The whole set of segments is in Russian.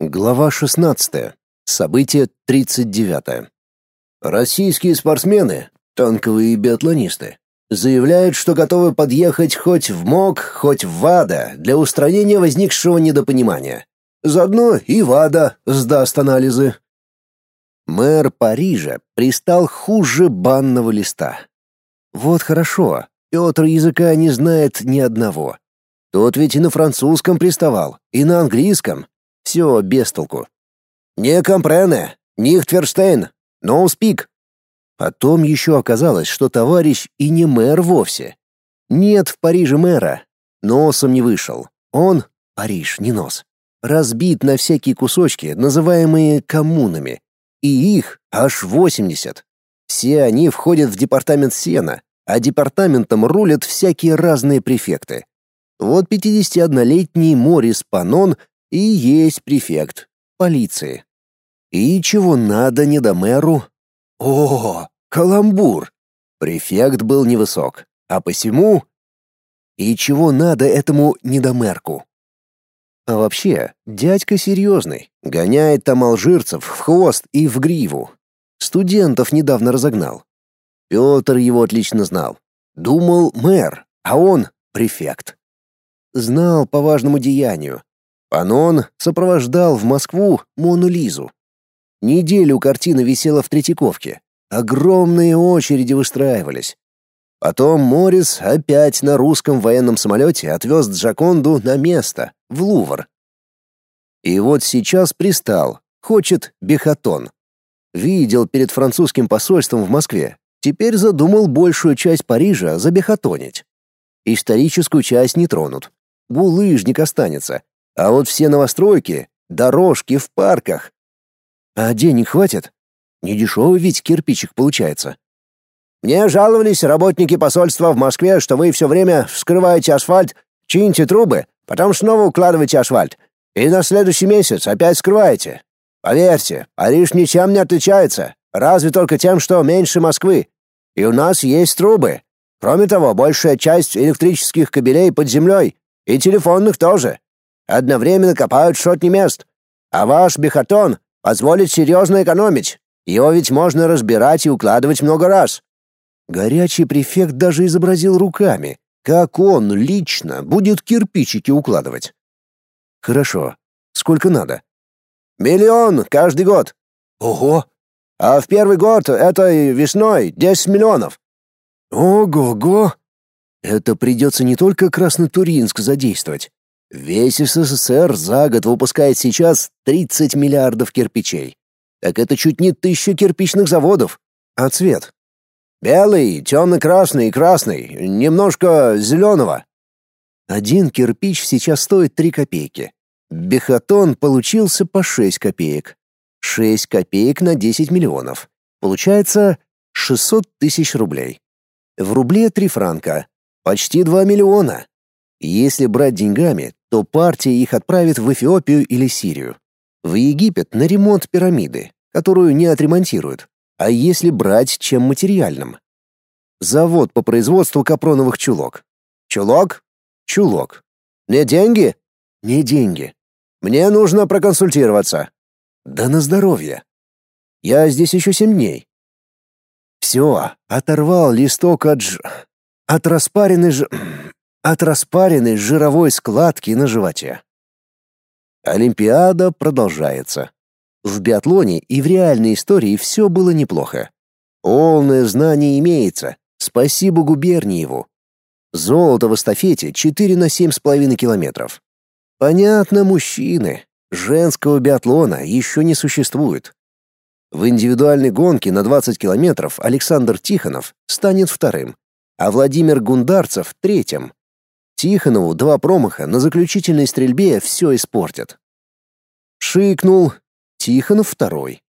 Глава 16. Событие 39. Российские спортсмены, танковые биатлонисты, заявляют, что готовы подъехать хоть в МОК, хоть в ВАДА для устранения возникшего недопонимания. Заодно и ВАДА сдаст анализы. Мэр Парижа пристал хуже банного листа. Вот хорошо, Петр языка не знает ни одного. Тот ведь и на французском приставал, и на английском, все без толку. «Не компрене, нихтверштейн, no speak». Потом еще оказалось, что товарищ и не мэр вовсе. Нет в Париже мэра. Носом не вышел. Он, Париж, не нос, разбит на всякие кусочки, называемые коммунами. И их аж 80. Все они входят в департамент Сена, а департаментом рулят всякие разные префекты. Вот 51-летний Морис Панон и есть префект полиции. И чего надо не до мэру? О, каламбур! Префект был невысок, а посему... И чего надо этому недомерку? А вообще, дядька серьезный, гоняет там алжирцев в хвост и в гриву. Студентов недавно разогнал. Петр его отлично знал. Думал мэр, а он префект. Знал по важному деянию, Панон сопровождал в Москву Мону Лизу. Неделю картина висела в Третьяковке. Огромные очереди выстраивались. Потом Морис опять на русском военном самолете отвез Джаконду на место, в Лувр. И вот сейчас пристал, хочет Бехатон. Видел перед французским посольством в Москве. Теперь задумал большую часть Парижа забехатонить. Историческую часть не тронут. Булыжник останется, а вот все новостройки, дорожки в парках. А денег хватит? Не дешевый ведь кирпичик получается. Мне жаловались работники посольства в Москве, что вы все время вскрываете асфальт, чините трубы, потом снова укладываете асфальт. И на следующий месяц опять скрываете. Поверьте, Париж ничем не отличается, разве только тем, что меньше Москвы. И у нас есть трубы. Кроме того, большая часть электрических кабелей под землей, и телефонных тоже. Одновременно копают сотни мест. А ваш бихатон позволит серьезно экономить. Его ведь можно разбирать и укладывать много раз. Горячий префект даже изобразил руками, как он лично будет кирпичики укладывать. Хорошо. Сколько надо? Миллион каждый год. Ого. А в первый год этой весной 10 миллионов. Ого-го. Это придется не только Краснотуринск задействовать, Весь СССР за год выпускает сейчас 30 миллиардов кирпичей. Так это чуть не тысяча кирпичных заводов. А цвет? Белый, темно-красный и красный, немножко зеленого. Один кирпич сейчас стоит 3 копейки. Бехатон получился по 6 копеек. 6 копеек на 10 миллионов. Получается 600 тысяч рублей. В рубле 3 франка. Почти 2 миллиона. Если брать деньгами, то партия их отправит в Эфиопию или Сирию. В Египет на ремонт пирамиды, которую не отремонтируют. А если брать чем материальным? Завод по производству капроновых чулок. Чулок? Чулок. Не деньги? Не деньги. Мне нужно проконсультироваться. Да на здоровье. Я здесь еще семь дней. Все, оторвал листок от ж... от распаренной ж от распаренной жировой складки на животе. Олимпиада продолжается. В биатлоне и в реальной истории все было неплохо. Полное знание имеется. Спасибо Губерниеву. Золото в эстафете 4 на 7,5 километров. Понятно, мужчины. Женского биатлона еще не существует. В индивидуальной гонке на 20 километров Александр Тихонов станет вторым, а Владимир Гундарцев — третьим. Тихонову два промаха на заключительной стрельбе все испортят. Шикнул. Тихонов второй.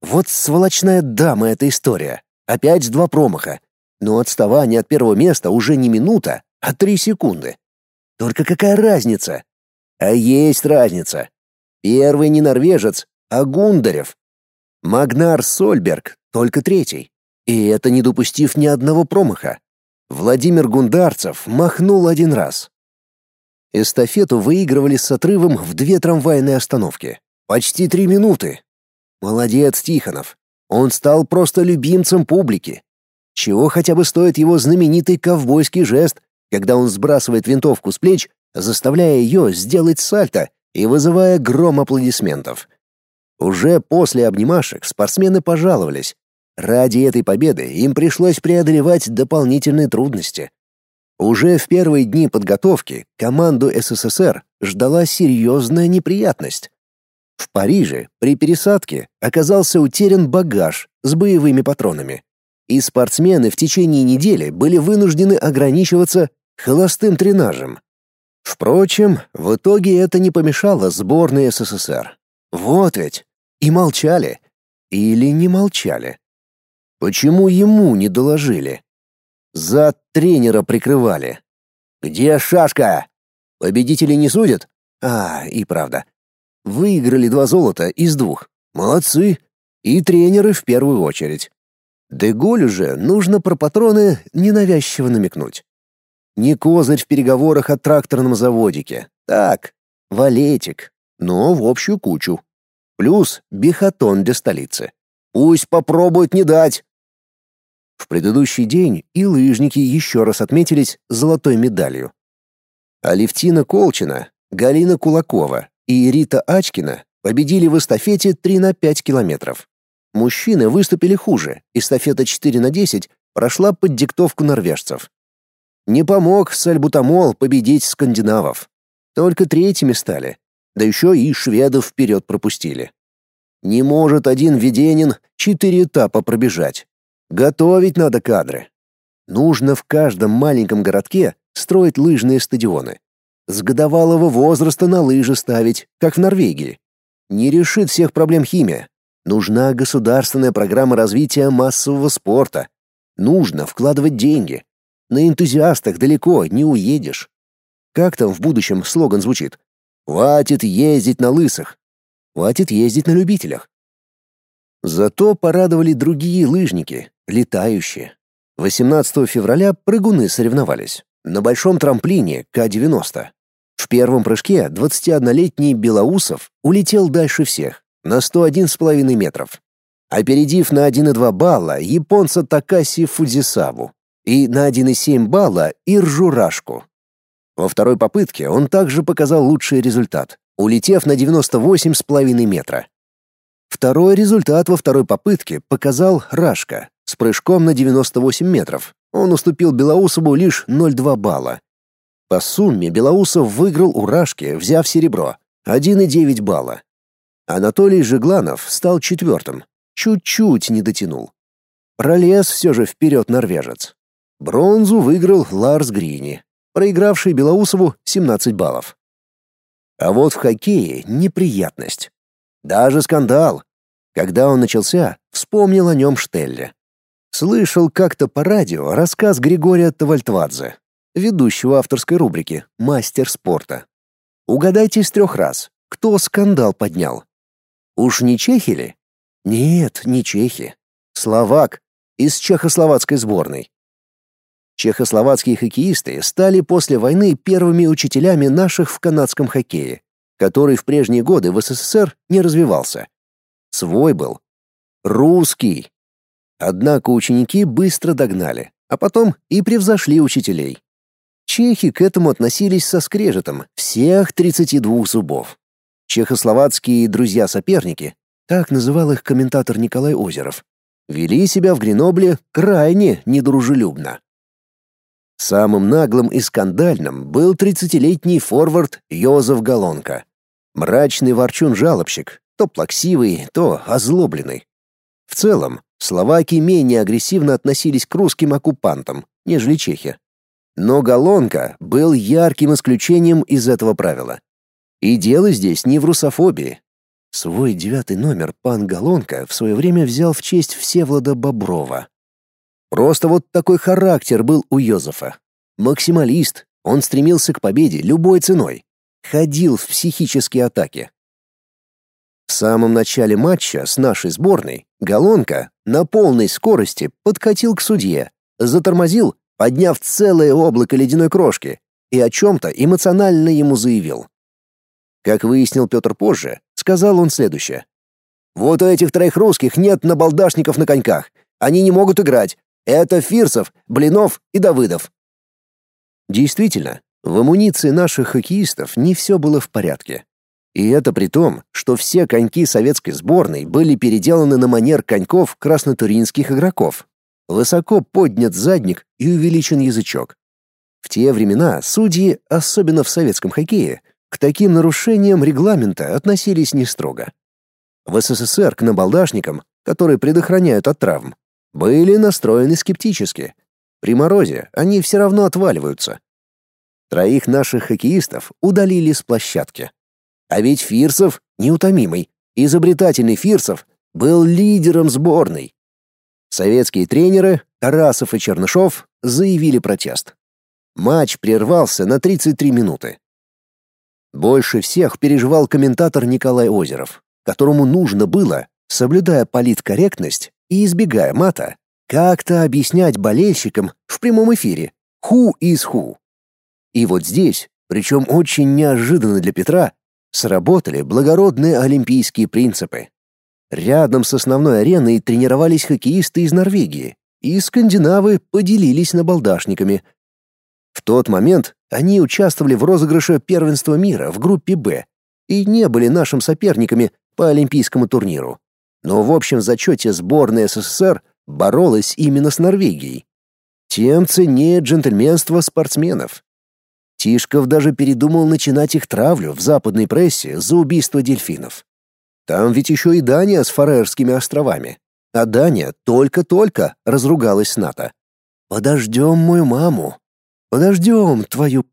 Вот сволочная дама эта история. Опять два промаха. Но отставание от первого места уже не минута, а три секунды. Только какая разница? А есть разница. Первый не норвежец, а Гундарев. Магнар Сольберг только третий. И это не допустив ни одного промаха. Владимир Гундарцев махнул один раз. Эстафету выигрывали с отрывом в две трамвайные остановки. Почти три минуты. Молодец, Тихонов. Он стал просто любимцем публики. Чего хотя бы стоит его знаменитый ковбойский жест, когда он сбрасывает винтовку с плеч, заставляя ее сделать сальто и вызывая гром аплодисментов. Уже после обнимашек спортсмены пожаловались. Ради этой победы им пришлось преодолевать дополнительные трудности. Уже в первые дни подготовки команду СССР ждала серьезная неприятность. В Париже при пересадке оказался утерян багаж с боевыми патронами, и спортсмены в течение недели были вынуждены ограничиваться холостым тренажем. Впрочем, в итоге это не помешало сборной СССР. Вот ведь. И молчали. Или не молчали. Почему ему не доложили? За тренера прикрывали. Где шашка? Победители не судят? А, и правда. Выиграли два золота из двух. Молодцы. И тренеры в первую очередь. Деголю же нужно про патроны ненавязчиво намекнуть. Не козырь в переговорах о тракторном заводике. Так, валетик, но в общую кучу. Плюс бихатон для столицы. Пусть попробуют не дать. В предыдущий день и лыжники еще раз отметились золотой медалью. Алевтина Колчина, Галина Кулакова и Рита Ачкина победили в эстафете 3 на 5 километров. Мужчины выступили хуже, эстафета 4 на 10 прошла под диктовку норвежцев. Не помог сальбутамол победить скандинавов. Только третьими стали, да еще и шведов вперед пропустили. Не может один Веденин четыре этапа пробежать. Готовить надо кадры. Нужно в каждом маленьком городке строить лыжные стадионы. С годовалого возраста на лыжи ставить, как в Норвегии. Не решит всех проблем химия. Нужна государственная программа развития массового спорта. Нужно вкладывать деньги. На энтузиастах далеко не уедешь. Как там в будущем слоган звучит? Хватит ездить на лысых. Хватит ездить на любителях. Зато порадовали другие лыжники, летающие. 18 февраля прыгуны соревновались на большом трамплине К-90. В первом прыжке 21-летний Белоусов улетел дальше всех, на 101,5 метров, опередив на 1,2 балла японца Такаси Фудзисаву и на 1,7 балла Иржу Рашку. Во второй попытке он также показал лучший результат, улетев на 98,5 метра. Второй результат во второй попытке показал Рашка с прыжком на 98 метров. Он уступил Белоусову лишь 0,2 балла. По сумме Белоусов выиграл у Рашки, взяв серебро 1,9 балла. Анатолий Жегланов стал четвертым, чуть-чуть не дотянул. Пролез все же вперед норвежец. Бронзу выиграл Ларс Грини, проигравший Белоусову 17 баллов. А вот в хоккее неприятность. Даже скандал. Когда он начался, вспомнил о нем Штелле. Слышал как-то по радио рассказ Григория Тавальтвадзе, ведущего авторской рубрики «Мастер спорта». Угадайте с трех раз, кто скандал поднял. Уж не чехи ли? Нет, не чехи. Словак из чехословацкой сборной. Чехословацкие хоккеисты стали после войны первыми учителями наших в канадском хоккее, который в прежние годы в СССР не развивался. Свой был. Русский. Однако ученики быстро догнали, а потом и превзошли учителей. Чехи к этому относились со скрежетом всех 32 зубов. Чехословацкие друзья-соперники, так называл их комментатор Николай Озеров, вели себя в Гренобле крайне недружелюбно. Самым наглым и скандальным был тридцатилетний форвард Йозеф Галонка. Мрачный ворчун-жалобщик, то плаксивый, то озлобленный. В целом, словаки менее агрессивно относились к русским оккупантам, нежели чехи. Но Галонка был ярким исключением из этого правила. И дело здесь не в русофобии. Свой девятый номер пан Галонка в свое время взял в честь Всевлада Боброва. Просто вот такой характер был у Йозефа. Максималист, он стремился к победе любой ценой. Ходил в психические атаки. В самом начале матча с нашей сборной Галонка на полной скорости подкатил к судье, затормозил, подняв целое облако ледяной крошки, и о чем-то эмоционально ему заявил. Как выяснил Петр позже, сказал он следующее. «Вот у этих троих русских нет набалдашников на коньках. Они не могут играть. Это Фирсов, Блинов и Давыдов». Действительно, в амуниции наших хоккеистов не все было в порядке. И это при том, что все коньки советской сборной были переделаны на манер коньков краснотуринских игроков. Высоко поднят задник и увеличен язычок. В те времена судьи, особенно в советском хоккее, к таким нарушениям регламента относились не строго. В СССР к набалдашникам, которые предохраняют от травм, были настроены скептически. При морозе они все равно отваливаются. Троих наших хоккеистов удалили с площадки. А ведь Фирсов, неутомимый, изобретательный Фирсов, был лидером сборной. Советские тренеры Тарасов и Чернышов заявили протест. Матч прервался на 33 минуты. Больше всех переживал комментатор Николай Озеров, которому нужно было, соблюдая политкорректность и избегая мата, как-то объяснять болельщикам в прямом эфире «Who is who?». И вот здесь, причем очень неожиданно для Петра, сработали благородные олимпийские принципы. Рядом с основной ареной тренировались хоккеисты из Норвегии, и скандинавы поделились набалдашниками. В тот момент они участвовали в розыгрыше первенства мира в группе «Б» и не были нашим соперниками по олимпийскому турниру. Но в общем зачете сборная СССР боролась именно с Норвегией. Тем ценнее джентльменство спортсменов. Тишков даже передумал начинать их травлю в западной прессе за убийство дельфинов. Там ведь еще и Дания с Фарерскими островами. А Дания только-только разругалась с НАТО. «Подождем мою маму. Подождем твою...»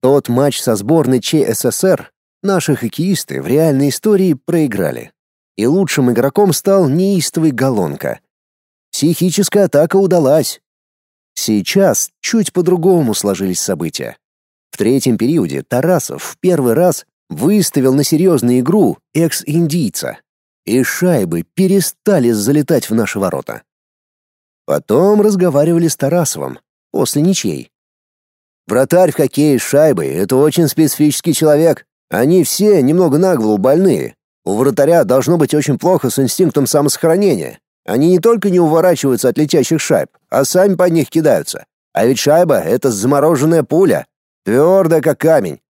Тот матч со сборной ЧССР наши хоккеисты в реальной истории проиграли. И лучшим игроком стал неистовый Галонка. Психическая атака удалась, Сейчас чуть по-другому сложились события. В третьем периоде Тарасов в первый раз выставил на серьезную игру экс-индийца, и шайбы перестали залетать в наши ворота. Потом разговаривали с Тарасовым, после ничей. Вратарь в хоккее с шайбой — это очень специфический человек. Они все немного нагло больные. У вратаря должно быть очень плохо с инстинктом самосохранения. Они не только не уворачиваются от летящих шайб, а сами под них кидаются. А ведь шайба — это замороженная пуля, твердая как камень.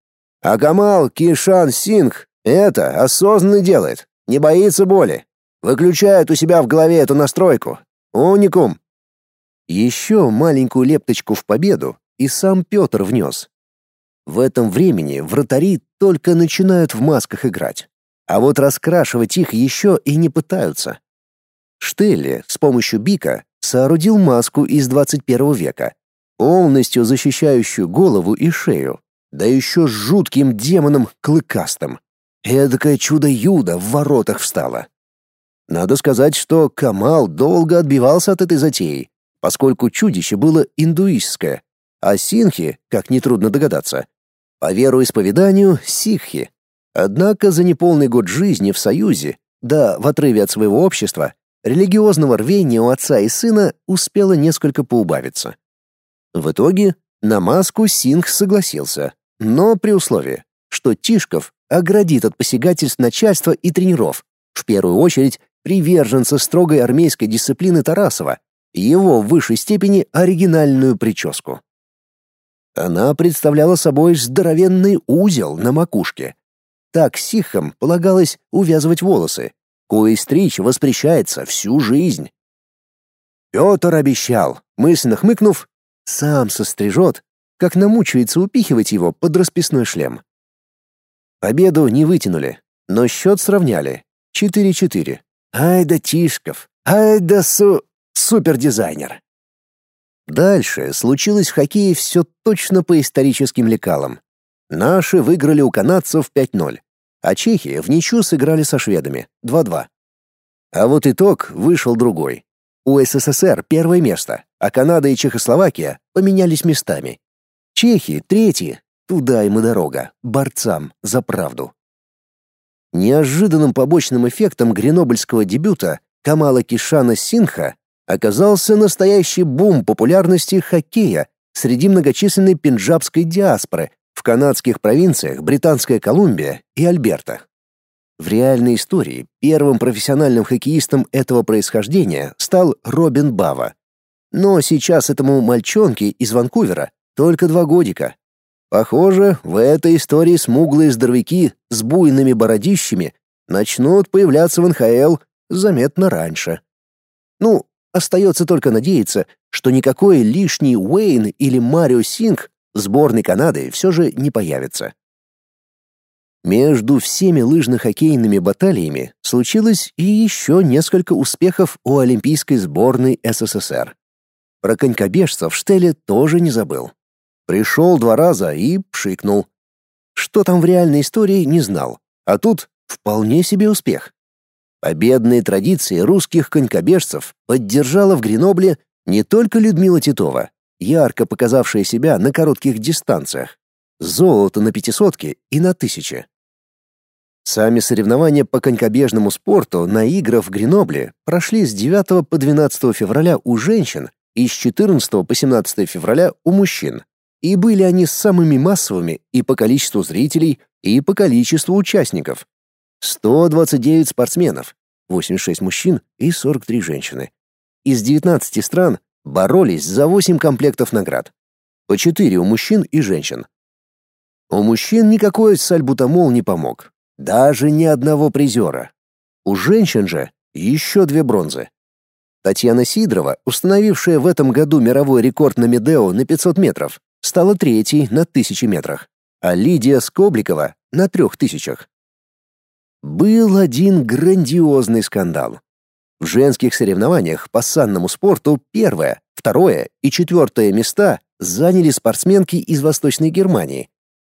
А Камал Кишан Сингх это осознанно делает, не боится боли. Выключает у себя в голове эту настройку. Уникум. Еще маленькую лепточку в победу и сам Петр внес. В этом времени вратари только начинают в масках играть. А вот раскрашивать их еще и не пытаются. Штелли с помощью бика соорудил маску из 21 века, полностью защищающую голову и шею, да еще с жутким демоном клыкастым. Эдакое чудо-юдо в воротах встало. Надо сказать, что Камал долго отбивался от этой затеи, поскольку чудище было индуистское, а синхи, как нетрудно догадаться, по вероисповеданию сикхи. Однако за неполный год жизни в Союзе, да в отрыве от своего общества, религиозного рвения у отца и сына успело несколько поубавиться. В итоге на маску Синг согласился, но при условии, что Тишков оградит от посягательств начальства и тренеров, в первую очередь приверженца строгой армейской дисциплины Тарасова, его в высшей степени оригинальную прическу. Она представляла собой здоровенный узел на макушке. Так сихам полагалось увязывать волосы, кое стричь воспрещается всю жизнь. Петр обещал, мысленно хмыкнув, сам сострижет, как намучается упихивать его под расписной шлем. Победу не вытянули, но счет сравняли. 4-4. Ай да Тишков, ай да су... супердизайнер. Дальше случилось в хоккее все точно по историческим лекалам. Наши выиграли у канадцев 5-0 а чехи в ничью сыграли со шведами 2-2. А вот итог вышел другой. У СССР первое место, а Канада и Чехословакия поменялись местами. Чехи третьи, туда им и дорога, борцам за правду. Неожиданным побочным эффектом гренобльского дебюта Камала Кишана Синха оказался настоящий бум популярности хоккея среди многочисленной пенджабской диаспоры, в канадских провинциях Британская Колумбия и Альберта. В реальной истории первым профессиональным хоккеистом этого происхождения стал Робин Бава. Но сейчас этому мальчонке из Ванкувера только два годика. Похоже, в этой истории смуглые здоровяки с буйными бородищами начнут появляться в НХЛ заметно раньше. Ну, остается только надеяться, что никакой лишний Уэйн или Марио Синг сборной Канады все же не появится. Между всеми лыжно-хоккейными баталиями случилось и еще несколько успехов у олимпийской сборной СССР. Про конькобежцев Штеле тоже не забыл. Пришел два раза и пшикнул. Что там в реальной истории, не знал. А тут вполне себе успех. Победные традиции русских конькобежцев поддержала в Гренобле не только Людмила Титова, ярко показавшая себя на коротких дистанциях, золото на пятисотке и на тысяче. Сами соревнования по конькобежному спорту на играх в Гренобле прошли с 9 по 12 февраля у женщин и с 14 по 17 февраля у мужчин. И были они самыми массовыми и по количеству зрителей, и по количеству участников. 129 спортсменов, 86 мужчин и 43 женщины. Из 19 стран боролись за 8 комплектов наград. По 4 у мужчин и женщин. У мужчин никакой сальбутамол не помог. Даже ни одного призера. У женщин же еще две бронзы. Татьяна Сидорова, установившая в этом году мировой рекорд на Медео на 500 метров, стала третьей на 1000 метрах, а Лидия Скобликова — на 3000. Был один грандиозный скандал. В женских соревнованиях по санному спорту первое, второе и четвертое места заняли спортсменки из Восточной Германии.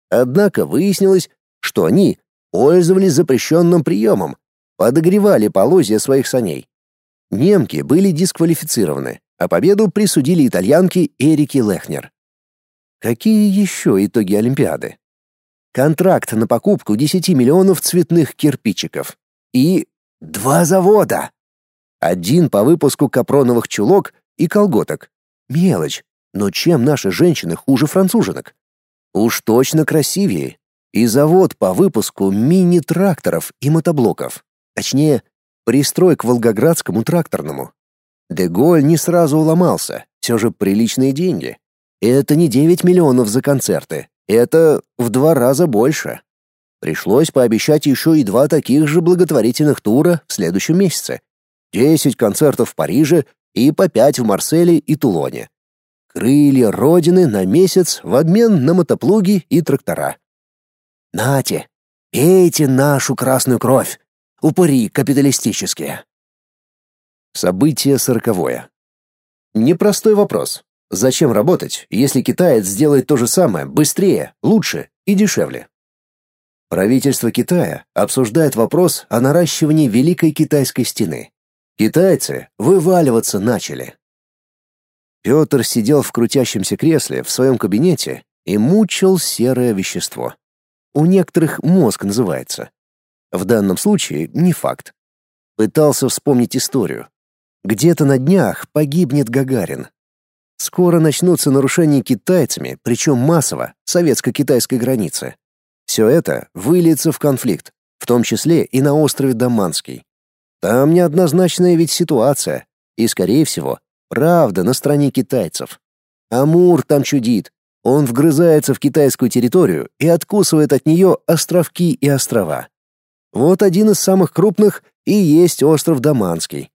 Однако выяснилось, что они пользовались запрещенным приемом, подогревали полозья своих саней. Немки были дисквалифицированы, а победу присудили итальянке Эрике Лехнер. Какие еще итоги Олимпиады? Контракт на покупку 10 миллионов цветных кирпичиков. И два завода. Один по выпуску капроновых чулок и колготок. Мелочь, но чем наши женщины хуже француженок? Уж точно красивее. И завод по выпуску мини-тракторов и мотоблоков. Точнее, Пристрой к Волгоградскому тракторному. Деголь не сразу уломался, все же приличные деньги. Это не 9 миллионов за концерты, это в два раза больше. Пришлось пообещать еще и два таких же благотворительных тура в следующем месяце. 10 концертов в Париже и по 5 в Марселе и Тулоне. Крылья Родины на месяц в обмен на мотоплуги и трактора. «Нате, пейте нашу красную кровь!» Упыри капиталистические. Событие сороковое. Непростой вопрос. Зачем работать, если китаец сделает то же самое быстрее, лучше и дешевле? Правительство Китая обсуждает вопрос о наращивании Великой Китайской стены. Китайцы вываливаться начали. Петр сидел в крутящемся кресле в своем кабинете и мучил серое вещество. У некоторых мозг называется. В данном случае не факт. Пытался вспомнить историю. Где-то на днях погибнет Гагарин. Скоро начнутся нарушения китайцами, причем массово, советско-китайской границы. Все это выльется в конфликт, в том числе и на острове Даманский. Там неоднозначная ведь ситуация, и, скорее всего, правда на стороне китайцев. Амур там чудит, он вгрызается в китайскую территорию и откусывает от нее островки и острова. Вот один из самых крупных и есть остров Даманский.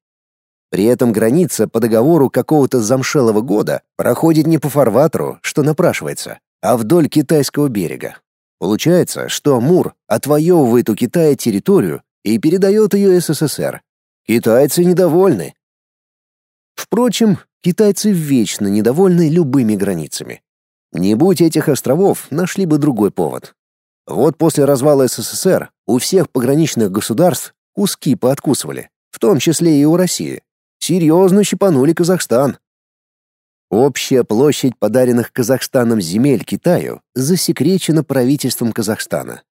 При этом граница по договору какого-то замшелого года проходит не по фарватеру, что напрашивается, а вдоль китайского берега. Получается, что Амур отвоевывает у Китая территорию и передает ее СССР. Китайцы недовольны. Впрочем, китайцы вечно недовольны любыми границами. Не будь этих островов, нашли бы другой повод. Вот после развала СССР у всех пограничных государств куски пооткусывали, в том числе и у России. Серьезно щипанули Казахстан. Общая площадь подаренных Казахстаном земель Китаю засекречена правительством Казахстана.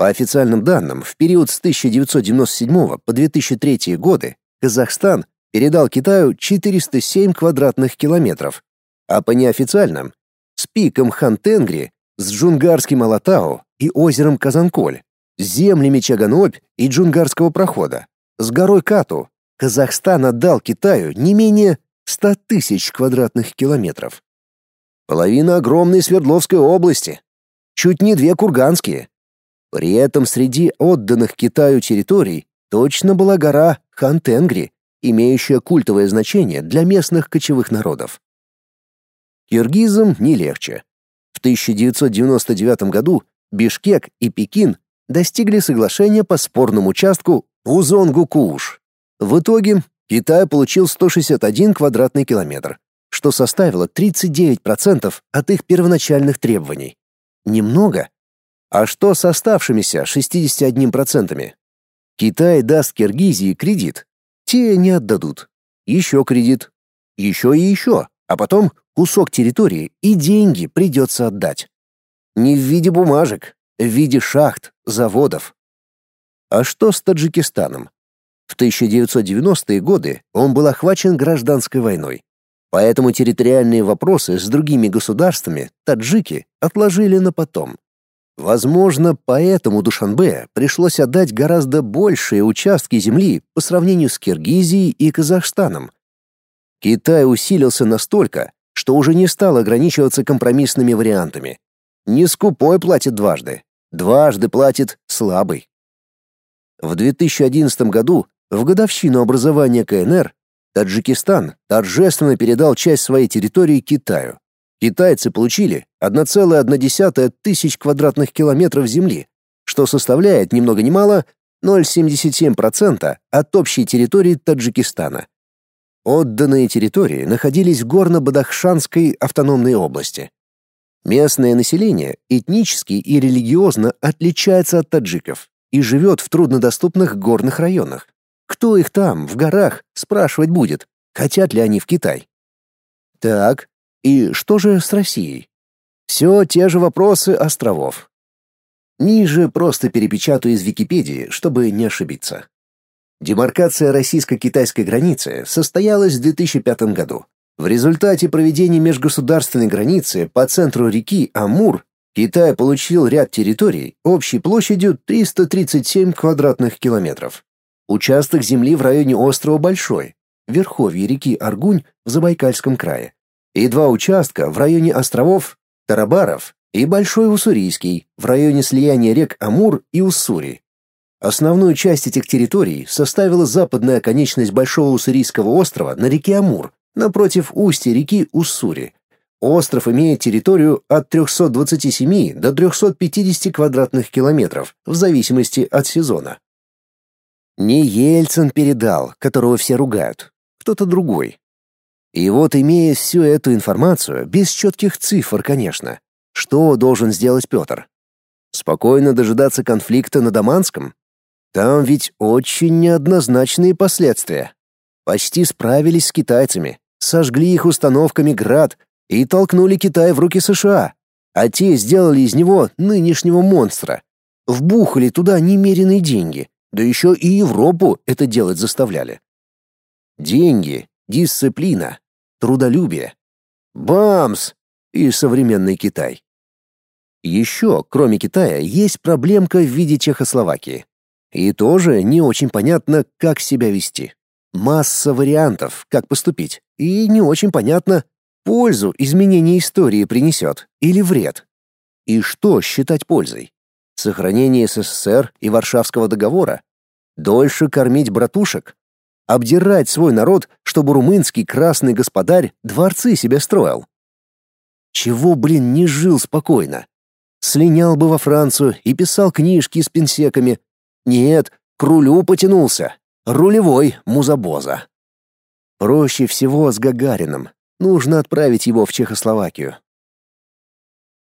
По официальным данным, в период с 1997 по 2003 годы Казахстан передал Китаю 407 квадратных километров, а по неофициальным — с пиком Хантенгри, с Джунгарским Алатау и озером Казанколь с землями Чаганобь и Джунгарского прохода, с горой Кату, Казахстан отдал Китаю не менее 100 тысяч квадратных километров. Половина огромной Свердловской области, чуть не две курганские. При этом среди отданных Китаю территорий точно была гора Хантенгри, имеющая культовое значение для местных кочевых народов. Киргизам не легче. В 1999 году Бишкек и Пекин достигли соглашения по спорному участку Узонгу-Кууш. В итоге Китай получил 161 квадратный километр, что составило 39% от их первоначальных требований. Немного? А что с оставшимися 61%? Китай даст Киргизии кредит. Те не отдадут. Еще кредит. Еще и еще. А потом кусок территории и деньги придется отдать. Не в виде бумажек, в виде шахт, заводов. А что с Таджикистаном? В 1990-е годы он был охвачен гражданской войной. Поэтому территориальные вопросы с другими государствами таджики отложили на потом. Возможно, поэтому Душанбе пришлось отдать гораздо большие участки земли по сравнению с Киргизией и Казахстаном. Китай усилился настолько, что уже не стал ограничиваться компромиссными вариантами. Не скупой платит дважды, дважды платит слабый. В 2011 году, в годовщину образования КНР, Таджикистан торжественно передал часть своей территории Китаю. Китайцы получили 1,1 тысяч квадратных километров земли, что составляет ни много ни мало 0,77% от общей территории Таджикистана. Отданные территории находились в горно-бадахшанской автономной области. Местное население этнически и религиозно отличается от таджиков и живет в труднодоступных горных районах. Кто их там, в горах, спрашивать будет, хотят ли они в Китай? Так, и что же с Россией? Все те же вопросы островов. Ниже просто перепечатаю из Википедии, чтобы не ошибиться. Демаркация российско-китайской границы состоялась в 2005 году. В результате проведения межгосударственной границы по центру реки Амур Китай получил ряд территорий общей площадью 337 квадратных километров. Участок земли в районе острова Большой, верховье реки Аргунь в Забайкальском крае, и два участка в районе островов Тарабаров и Большой Уссурийский в районе слияния рек Амур и Уссури. Основную часть этих территорий составила западная оконечность Большого Уссурийского острова на реке Амур, напротив устья реки Уссури. Остров имеет территорию от 327 до 350 квадратных километров, в зависимости от сезона. Не Ельцин передал, которого все ругают, кто-то другой. И вот, имея всю эту информацию, без четких цифр, конечно, что должен сделать Петр? Спокойно дожидаться конфликта на Даманском? Там ведь очень неоднозначные последствия. Почти справились с китайцами, сожгли их установками «Град» и толкнули Китай в руки США, а те сделали из него нынешнего монстра. Вбухали туда немеренные деньги, да еще и Европу это делать заставляли. Деньги дисциплина, трудолюбие. Бамс! И современный Китай. Еще, кроме Китая, есть проблемка в виде Чехословакии. И тоже не очень понятно, как себя вести. Масса вариантов, как поступить, и не очень понятно, пользу изменение истории принесет или вред. И что считать пользой? Сохранение СССР и Варшавского договора? Дольше кормить братушек? Обдирать свой народ, чтобы румынский красный господарь дворцы себе строил. Чего, блин, не жил спокойно? Слинял бы во Францию и писал книжки с пенсеками. Нет, к рулю потянулся. Рулевой музабоза. Проще всего с Гагарином. Нужно отправить его в Чехословакию.